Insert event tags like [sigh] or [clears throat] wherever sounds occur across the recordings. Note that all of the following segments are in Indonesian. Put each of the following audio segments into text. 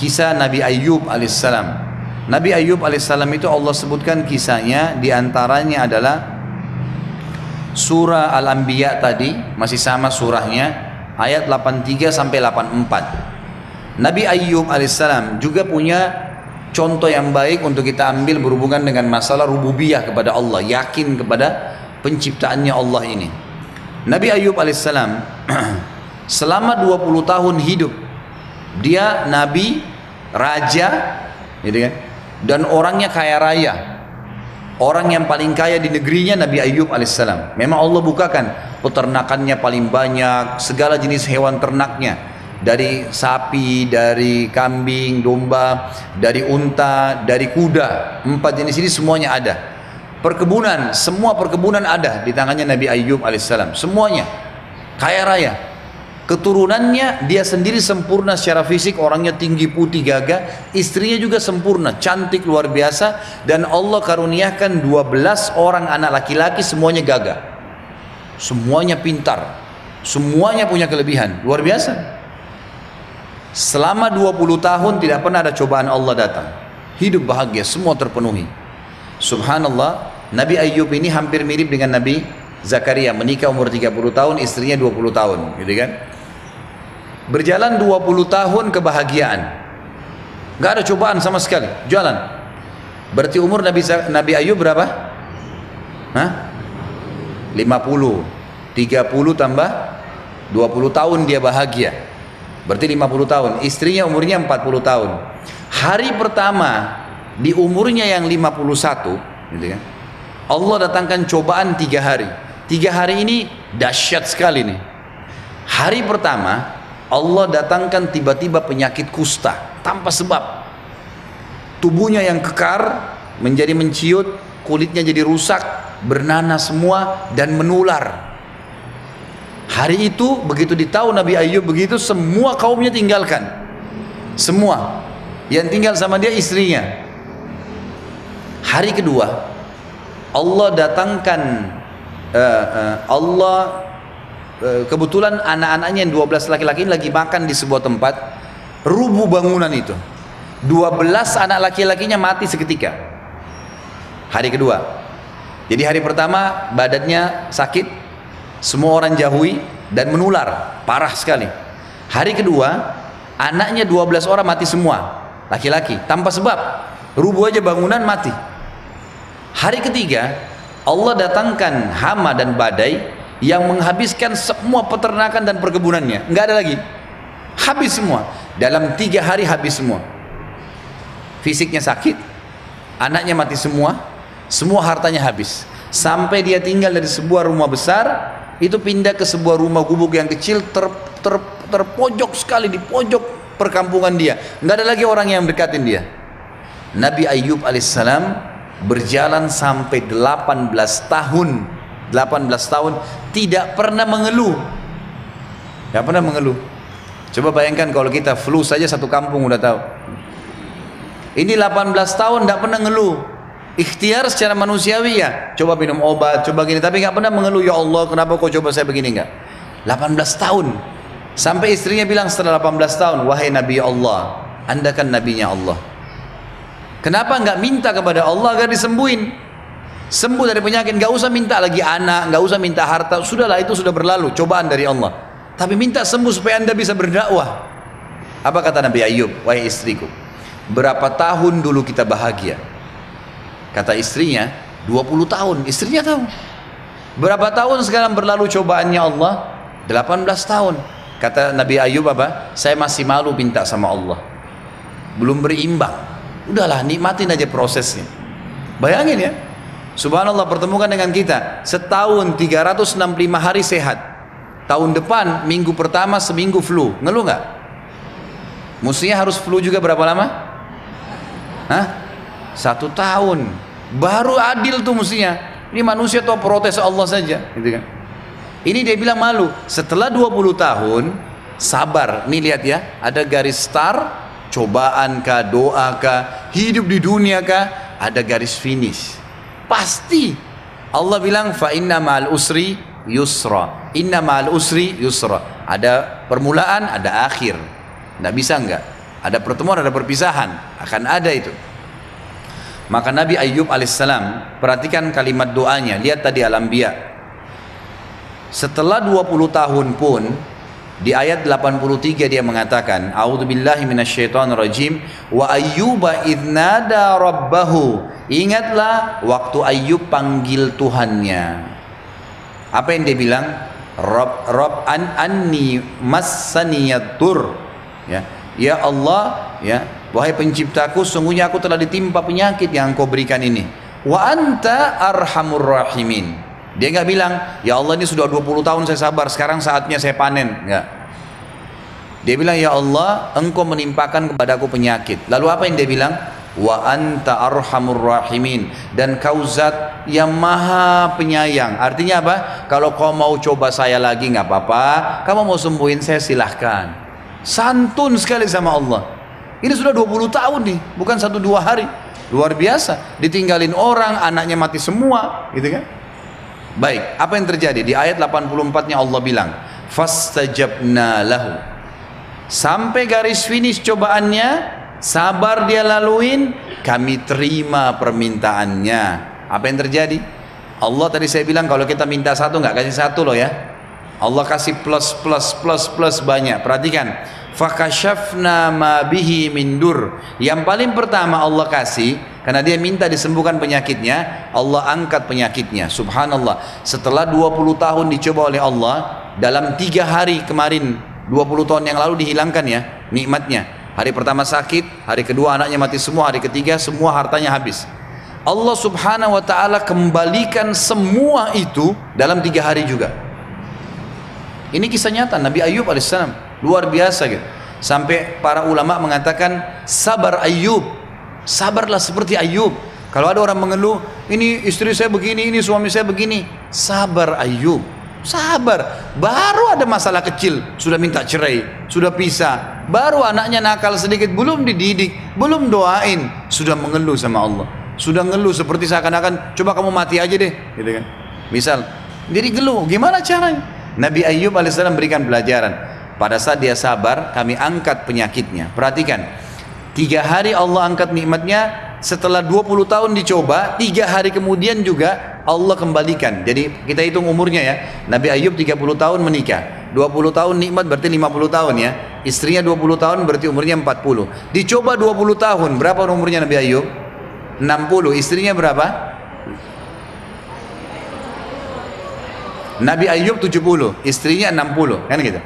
kisah Nabi Ayub alaihissalam. Nabi Ayub alaihissalam itu Allah sebutkan kisahnya di antaranya adalah surah Al-Anbiya tadi masih sama surahnya ayat 83 sampai 84. Nabi Ayub alaihissalam juga punya contoh yang baik untuk kita ambil berhubungan dengan masalah rububiyah kepada Allah, yakin kepada penciptaannya Allah ini. Nabi Ayub alaihissalam [clears throat] selama 20 tahun hidup dia nabi, raja, gitu kan? dan orangnya kaya raya. Orang yang paling kaya di negerinya Nabi Ayub alaihissalam. Memang Allah bukakan peternakannya paling banyak, segala jenis hewan ternaknya. Dari sapi, dari kambing, domba, dari unta, dari kuda. Empat jenis ini semuanya ada. Perkebunan, semua perkebunan ada di tangannya Nabi Ayub alaihissalam. Semuanya kaya raya keturunannya dia sendiri sempurna secara fisik orangnya tinggi putih gagah istrinya juga sempurna cantik luar biasa dan Allah karuniakan 12 orang anak laki-laki semuanya gagah. Semuanya pintar semuanya punya kelebihan luar biasa. Selama 20 tahun tidak pernah ada cobaan Allah datang. Hidup bahagia semua terpenuhi. Subhanallah Nabi Ayub ini hampir mirip dengan Nabi Zakaria menikah umur 30 tahun istrinya 20 tahun gitu kan Berjalan 20 tahun kebahagiaan. Gak ada cobaan sama sekali. Jalan. Berarti umur Nabi Nabi Ayub berapa? Hah? 50. 30 tambah 20 tahun dia bahagia. Berarti 50 tahun. Istrinya umurnya 40 tahun. Hari pertama di umurnya yang 51, gitu kan? Allah datangkan cobaan tiga hari. Tiga hari ini dahsyat sekali nih. Hari pertama Allah datangkan tiba-tiba penyakit kusta tanpa sebab. Tubuhnya yang kekar menjadi menciut, kulitnya jadi rusak, bernanah semua dan menular. Hari itu begitu ditahu Nabi Ayub begitu semua kaumnya tinggalkan. Semua yang tinggal sama dia istrinya. Hari kedua Allah datangkan uh, uh, Allah kebetulan anak-anaknya yang 12 laki-laki lagi makan di sebuah tempat. Rubuh bangunan itu. 12 anak laki-lakinya mati seketika. Hari kedua. Jadi hari pertama badannya sakit semua orang jauhi dan menular. Parah sekali. Hari kedua anaknya 12 orang mati semua. Laki-laki tanpa sebab. Rubuh aja bangunan mati. Hari ketiga Allah datangkan hama dan badai yang menghabiskan semua peternakan dan perkebunannya. Nggak ada lagi. Habis semua. Dalam tiga hari habis semua. Fisiknya sakit. Anaknya mati semua. Semua hartanya habis. Sampai dia tinggal dari sebuah rumah besar itu pindah ke sebuah rumah gubuk yang kecil ter, ter, terpojok sekali di pojok perkampungan dia. Nggak ada lagi orang yang mendekatin dia. Nabi Ayub alaihissalam berjalan sampai 18 tahun 18 tahun tidak pernah mengeluh. Tidak pernah mengeluh. Coba bayangkan kalau kita flu saja satu kampung udah tahu. Ini 18 tahun tidak pernah ngeluh. Ikhtiar secara manusiawi ya. Coba minum obat coba gini tapi nggak pernah mengeluh ya Allah kenapa kau coba saya begini? Enggak 18 tahun. Sampai istrinya bilang setelah 18 tahun wahai Nabi Allah anda kan nabinya Allah. Kenapa nggak minta kepada Allah agar disembuhin sembuh dari penyakit nggak usah minta lagi anak nggak usah minta harta. Sudahlah itu sudah berlalu cobaan dari Allah. Tapi minta sembuh supaya anda bisa berdakwah. Apa kata Nabi Ayub wahai istriku? Berapa tahun dulu kita bahagia? Kata istrinya 20 tahun. Istrinya tahu. Berapa tahun sekarang berlalu cobaannya Allah? 18 tahun. Kata Nabi Ayub apa? Saya masih malu minta sama Allah. Belum berimbang. Udahlah nikmatin aja prosesnya. Bayangin ya Subhanallah pertemukan dengan kita setahun 365 hari sehat. Tahun depan minggu pertama seminggu flu. Ngeluh nggak? Mestinya harus flu juga berapa lama? Hah? Satu tahun. Baru adil tuh mestinya. Ini manusia tuh protes Allah saja, gitu kan? Ini dia bilang malu. Setelah 20 tahun, sabar. Nih lihat ya, ada garis star, cobaan kah, doa kah, hidup di dunia kah, ada garis finish Pasti. Allah bilang fa inna ma'al usri yusra. Inna ma'al usri yusra. Ada permulaan, ada akhir. Tidak bisa enggak? Ada pertemuan, ada perpisahan. Akan ada itu. Maka Nabi Ayub alaihissalam, perhatikan kalimat doanya. Lihat tadi alam biak. Setelah 20 tahun pun, di ayat 83 dia mengatakan, A'udzubillahi minasyaitonirrajim wa ayyuba idnada rabbahu. Ingatlah waktu Ayub panggil Tuhannya. Apa yang dia bilang? Rob Rob an anni massaniyatur. Ya. Ya Allah, ya, wahai penciptaku, sungguhnya aku telah ditimpa penyakit yang engkau berikan ini. Wa anta arhamur rahimin. Dia nggak bilang, ya Allah ini sudah 20 tahun saya sabar, sekarang saatnya saya panen. Nggak. Dia bilang, ya Allah engkau menimpakan kepadaku penyakit. Lalu apa yang dia bilang? Wa anta arhamur rahimin. Dan kau zat yang maha penyayang. Artinya apa? Kalau kau mau coba saya lagi nggak apa-apa. Kamu mau sembuhin saya silahkan. Santun sekali sama Allah. Ini sudah 20 tahun nih, bukan satu dua hari. Luar biasa. Ditinggalin orang, anaknya mati semua, gitu kan? Baik, apa yang terjadi? Di ayat 84-nya Allah bilang, "Fastajabna lahu." Sampai garis finish cobaannya, sabar dia laluin, kami terima permintaannya. Apa yang terjadi? Allah tadi saya bilang kalau kita minta satu nggak kasih satu loh ya. Allah kasih plus plus plus plus banyak. Perhatikan. Fakashafna ma bihi mindur. Yang paling pertama Allah kasih karena dia minta disembuhkan penyakitnya, Allah angkat penyakitnya. Subhanallah. Setelah 20 tahun dicoba oleh Allah, dalam tiga hari kemarin, 20 tahun yang lalu dihilangkan ya nikmatnya. Hari pertama sakit, hari kedua anaknya mati semua, hari ketiga semua hartanya habis. Allah subhanahu wa ta'ala kembalikan semua itu dalam tiga hari juga. Ini kisah nyata Nabi Ayub alaihissalam. Luar biasa gitu. Sampai para ulama mengatakan sabar Ayub Sabarlah seperti Ayub. Kalau ada orang mengeluh, ini istri saya begini, ini suami saya begini. Sabar Ayub. Sabar. Baru ada masalah kecil, sudah minta cerai, sudah pisah. Baru anaknya nakal sedikit, belum dididik, belum doain, sudah mengeluh sama Allah. Sudah ngeluh seperti seakan-akan, coba kamu mati aja deh, gitu kan. Misal, jadi geluh, gimana caranya? Nabi Ayub alaihissalam berikan pelajaran. Pada saat dia sabar, kami angkat penyakitnya. Perhatikan, Tiga hari Allah angkat nikmatnya setelah 20 tahun dicoba, tiga hari kemudian juga Allah kembalikan. Jadi kita hitung umurnya ya. Nabi Ayub 30 tahun menikah. 20 tahun nikmat berarti 50 tahun ya. Istrinya 20 tahun berarti umurnya 40. Dicoba 20 tahun, berapa umurnya Nabi Ayub? 60. Istrinya berapa? Nabi Ayub 70, istrinya 60, kan gitu.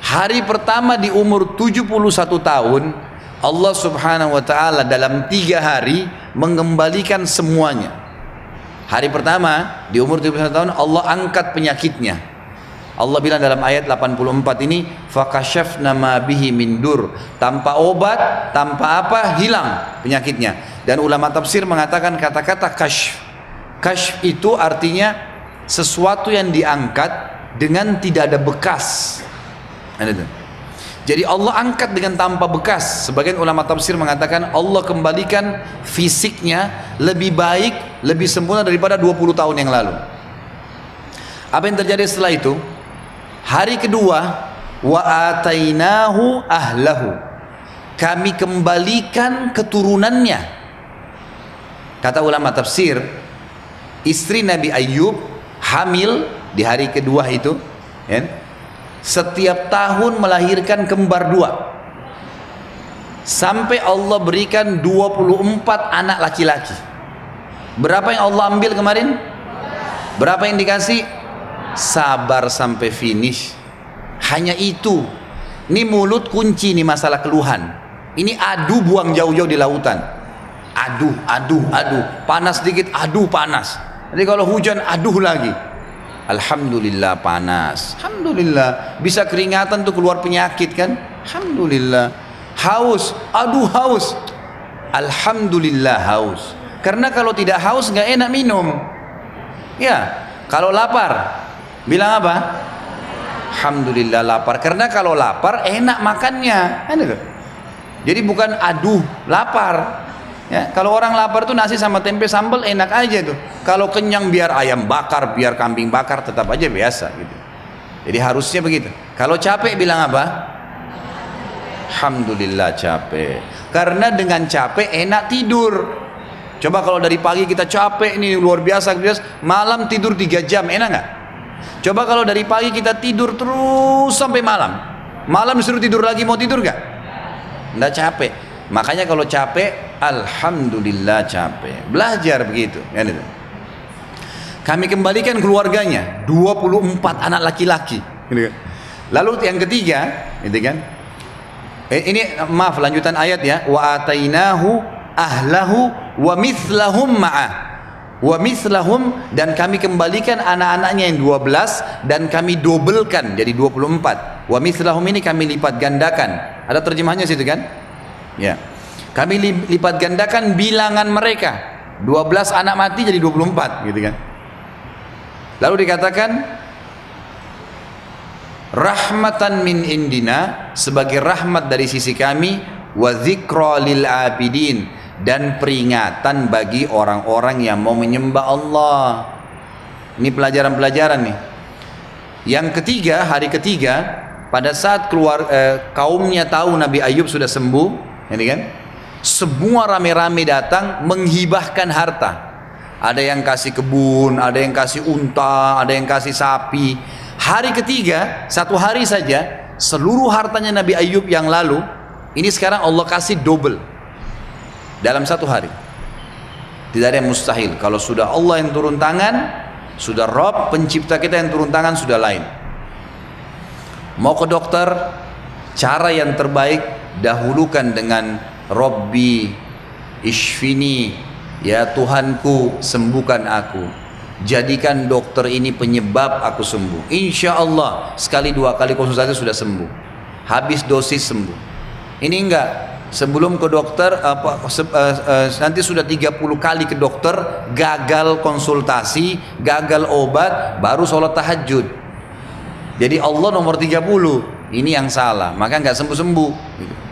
Hari pertama di umur 71 tahun, Allah subhanahu wa ta'ala dalam tiga hari mengembalikan semuanya. Hari pertama di umur 71 tahun Allah angkat penyakitnya. Allah bilang dalam ayat 84 ini fakashafna ma bihi mindur tanpa obat tanpa apa hilang penyakitnya. Dan ulama tafsir mengatakan kata-kata kashf. Kashf itu artinya sesuatu yang diangkat dengan tidak ada bekas. Ada itu jadi Allah angkat dengan tanpa bekas. Sebagian ulama tafsir mengatakan Allah kembalikan fisiknya lebih baik, lebih sempurna daripada 20 tahun yang lalu. Apa yang terjadi setelah itu? Hari kedua, wa atainahu ahlahu. Kami kembalikan keturunannya. Kata ulama tafsir, istri Nabi Ayub hamil di hari kedua itu, ya, setiap tahun melahirkan kembar dua. Sampai Allah berikan 24 anak laki-laki. Berapa yang Allah ambil kemarin? Berapa yang dikasih? Sabar sampai finish. Hanya itu. Ini mulut kunci nih masalah keluhan. Ini adu buang jauh-jauh di lautan. Aduh aduh aduh. Panas sedikit aduh panas. Jadi kalau hujan aduh lagi Alhamdulillah panas. Alhamdulillah bisa keringatan tuh keluar penyakit kan? Alhamdulillah. Haus, aduh haus. Alhamdulillah haus. Karena kalau tidak haus nggak enak minum. Ya, kalau lapar bilang apa? Alhamdulillah lapar. Karena kalau lapar enak makannya. Kan. Jadi bukan aduh lapar, Ya, kalau orang lapar tuh nasi sama tempe sambal enak aja tuh. Kalau kenyang biar ayam bakar, biar kambing bakar tetap aja biasa gitu. Jadi harusnya begitu. Kalau capek bilang apa? Alhamdulillah capek. Karena dengan capek enak tidur. Coba kalau dari pagi kita capek nih luar biasa, biasa malam tidur 3 jam enak nggak? Coba kalau dari pagi kita tidur terus sampai malam. Malam disuruh tidur lagi mau tidur nggak? Nggak capek. Makanya kalau capek, alhamdulillah capek. Belajar begitu, kan itu. Kami kembalikan keluarganya, 24 anak laki-laki. Gitu kan. Lalu yang ketiga, gitu kan? Eh, ini maaf lanjutan ayat ya. Wa atainahu ahlahu wa mithlahum ma'ah. Wa mithlahum dan kami kembalikan anak-anaknya yang 12 dan kami dobelkan jadi 24. Wa mithlahum ini kami lipat gandakan. Ada terjemahnya situ kan? Ya. Kami lipat gandakan bilangan mereka. 12 anak mati jadi 24 gitu kan. Lalu dikatakan rahmatan min indina sebagai rahmat dari sisi kami wa dzikra lil abidin dan peringatan bagi orang-orang yang mau menyembah Allah. Ini pelajaran-pelajaran nih. Yang ketiga, hari ketiga, pada saat keluar eh, kaumnya tahu Nabi Ayub sudah sembuh, ini kan? Semua rame-rame datang menghibahkan harta. Ada yang kasih kebun, ada yang kasih unta, ada yang kasih sapi, Hari ketiga, satu hari saja, seluruh hartanya Nabi Ayub yang lalu, ini sekarang Allah kasih double. Dalam satu hari. Tidak ada yang mustahil. Kalau sudah Allah yang turun tangan, sudah Rob pencipta kita yang turun tangan sudah lain. Mau ke dokter, cara yang terbaik dahulukan dengan Robbi Ishfini, ya Tuhanku sembuhkan aku. Jadikan dokter ini penyebab aku sembuh. Insya Allah sekali dua kali konsultasi sudah sembuh. Habis dosis sembuh. Ini enggak. Sebelum ke dokter apa se, uh, uh, nanti sudah 30 kali ke dokter gagal konsultasi gagal obat baru sholat tahajud. Jadi Allah nomor 30 ini yang salah maka enggak sembuh-sembuh gitu.